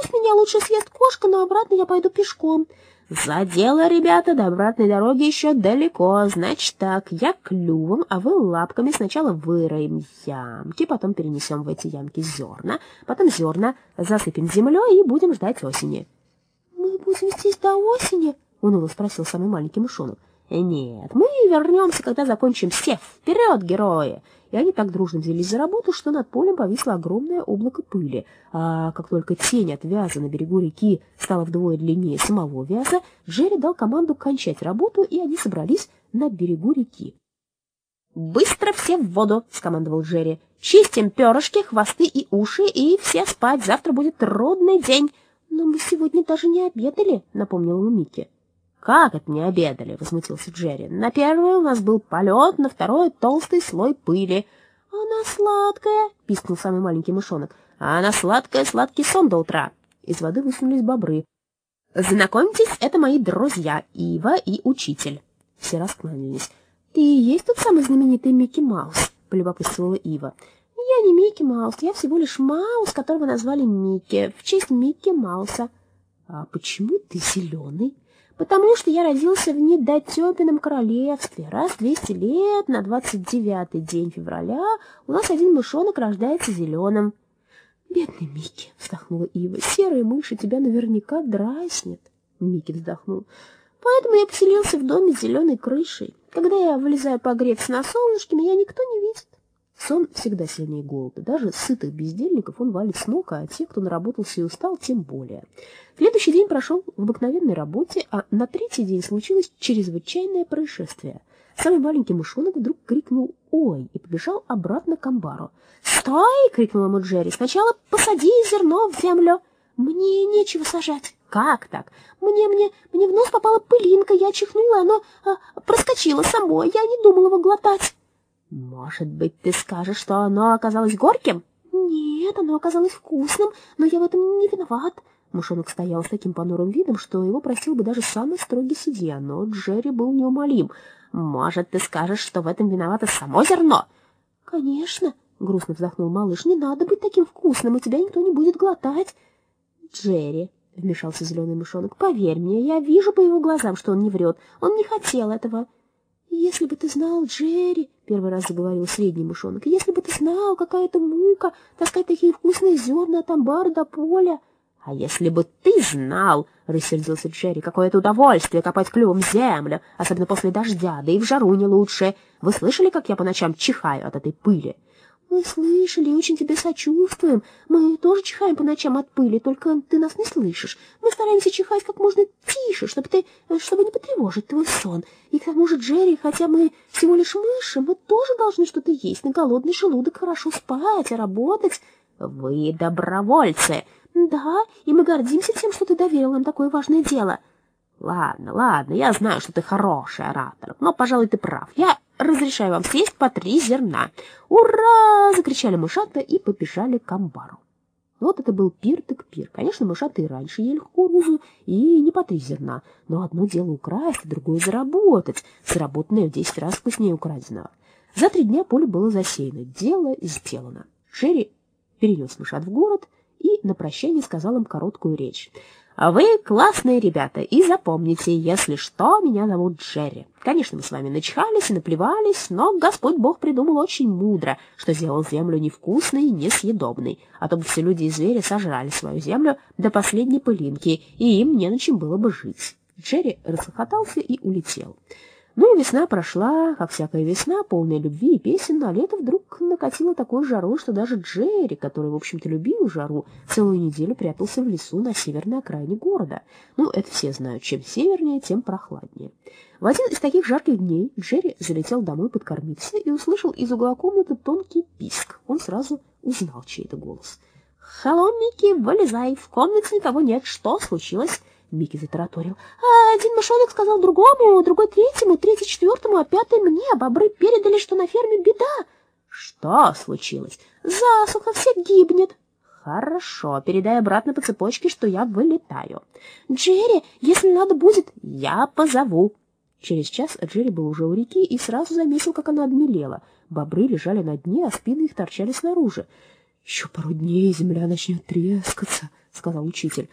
Пусть меня лучше съест кошка, но обратно я пойду пешком. За дело, ребята, до обратной дороги еще далеко. Значит так, я клювом, а вы лапками сначала выроем ямки, потом перенесем в эти ямки зерна, потом зерна засыпем землей и будем ждать осени. — Мы будем здесь до осени? — уныло спросил самый маленький мышонок. Нет, мы вернемся, когда закончим сев. Вперед, герои! И они так дружно взялись за работу, что над полем повисло огромное облако пыли. А как только тень от вяза на берегу реки стала вдвое длиннее самого вяза, Джерри дал команду кончать работу, и они собрались на берегу реки. «Быстро все в воду!» — скомандовал Джерри. «Чистим перышки, хвосты и уши, и все спать. Завтра будет трудный день». «Но мы сегодня даже не обедали», — напомнил ему Микки. «Как это не обедали?» — возмутился Джерри. «На первый у нас был полет, на второй — толстый слой пыли». «Она сладкая!» — пискнул самый маленький мышонок. «А она сладкая, сладкий сон до утра!» Из воды высунулись бобры. «Знакомьтесь, это мои друзья Ива и Учитель». Все раскланялись. «Ты и есть тот самый знаменитый Микки Маус?» — полюбопытствовала Ива. «Я не Микки Маус, я всего лишь Маус, которого назвали Микки, в честь Микки Мауса». «А почему ты зеленый?» Потому что я родился в недотепенном королевстве. Раз в 200 лет на 29-й день февраля у нас один мышонок рождается зеленым. «Бедный Микки!» — вздохнула Ива. «Серая мышь тебя наверняка дразнит!» Микки вздохнул. «Поэтому я поселился в доме с зеленой крышей. Когда я вылезаю погреться на солнышке, меня никто не видит. Сон всегда сильнее голода. Даже сытых бездельников он валит с ног, а те, кто наработался и устал, тем более. Следующий день прошел в обыкновенной работе, а на третий день случилось чрезвычайное происшествие. Самый маленький мышонок вдруг крикнул «Ой!» и побежал обратно к амбару. «Стой!» — крикнул ему Джерри. «Сначала посади зерно в землю!» «Мне нечего сажать!» «Как так?» «Мне, мне, мне в нос попала пылинка, я чихнула, оно а, проскочило само, я не думала его глотать!» «Может быть, ты скажешь, что оно оказалось горьким?» «Нет, оно оказалось вкусным, но я в этом не виноват». Мышонок стоял с таким понурым видом, что его просил бы даже самый строгий судья, но Джерри был неумолим. «Может, ты скажешь, что в этом виновато само зерно?» «Конечно», — грустно вздохнул малыш, — «не надо быть таким вкусным, и тебя никто не будет глотать». «Джерри», — вмешался зеленый мышонок, — «поверь мне, я вижу по его глазам, что он не врет. Он не хотел этого». «Если бы ты знал, Джерри», — первый раз заговорил средний мышонок, «если бы ты знал, какая это мука таскать такие вкусные зерна от амбара до поля». «А если бы ты знал, — рассердился Джерри, — какое это удовольствие копать клювом землю, особенно после дождя, да и в жару не лучше. Вы слышали, как я по ночам чихаю от этой пыли?» Мы слышали, очень тебе сочувствуем. Мы тоже чихаем по ночам от пыли, только ты нас не слышишь. Мы стараемся чихать как можно тише, чтобы ты, чтобы не потревожить твой сон. И к тому же, Джерри, хотя мы всего лишь мыши, мы тоже должны что-то есть. На голодный желудок хорошо спать, а работать. Вы добровольцы. Да, и мы гордимся тем, что ты доверил нам такое важное дело. Ладно, ладно, я знаю, что ты хороший оратор, но, пожалуй, ты прав. Я разрешаю вам съесть по три зерна. Ура! закричали мышата и побежали к амбару. Вот это был пир так пир. Конечно, мышаты и раньше ели кукурузу, и не по три зерна. Но одно дело украсть, а другое заработать. Заработанное в десять раз вкуснее украденного. За три дня поле было засеяно. Дело сделано. Шерри перенес мышат в город и на прощание сказал им короткую речь. А вы классные ребята, и запомните, если что, меня зовут Джерри. Конечно, мы с вами начихались и наплевались, но Господь Бог придумал очень мудро, что сделал землю невкусной и несъедобной, а то бы все люди и звери сожрали свою землю до последней пылинки, и им не на чем было бы жить. Джерри расхохотался и улетел. Ну, весна прошла, как всякая весна, полная любви и песен, а лето вдруг накатило такой жару, что даже Джерри, который, в общем-то, любил жару, целую неделю прятался в лесу на северной окраине города. Ну, это все знают, чем севернее, тем прохладнее. В один из таких жарких дней Джерри залетел домой подкормиться и услышал из угла комнаты тонкий писк. Он сразу узнал чей-то голос. «Халло, Микки, вылезай, в комнате никого нет, что случилось?» Микки затараторил. А один мышонок сказал другому, другой третьему, третий четвертому, а пятый мне. Бобры передали, что на ферме беда. Что случилось? Засуха, все гибнет. Хорошо, передай обратно по цепочке, что я вылетаю. Джерри, если надо будет, я позову. Через час Джерри был уже у реки и сразу заметил, как она обмелела. Бобры лежали на дне, а спины их торчали снаружи. Еще пару дней земля начнет трескаться, сказал учитель.